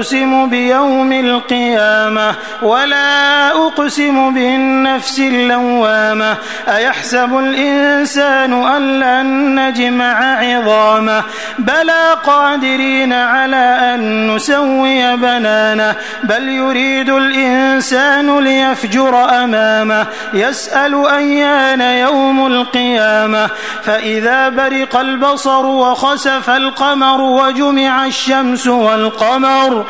أقسم بيوم القيامة ولا أقسم بالنفس اللوامة أيحسب الإنسان أن لن نجمع عظامه بلى قادرين على أن نسوي بنانه بل يريد الإنسان ليفجر أمامه يسأل أيان يوم القيامة فإذا برق البصر وخسف القمر وجمع الشمس والقمر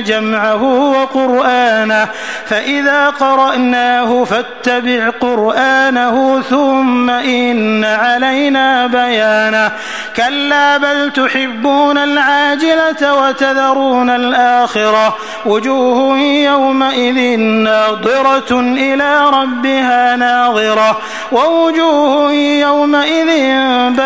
جَمْعَهُ وَقُرْآنَهُ فَإِذَا قَرَأْنَاهُ فَاتَّبِعْ قُرْآنَهُ ثُمَّ إِنَّ عَلَيْنَا بَيَانَهُ. كَلَّا بَلْ تُحِبُّونَ الْعَاجِلَةَ وَتَذَرُونَ الْآخِرَةَ. وُجُوهٌ يَوْمَئِذٍ نَاضِرَةٌ إِلَى رَبِّهَا نَاظِرَةٌ. وَوُجُوهٌ يَوْمَئِذٍ بَيَانَةٌ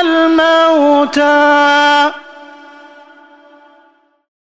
الموتى.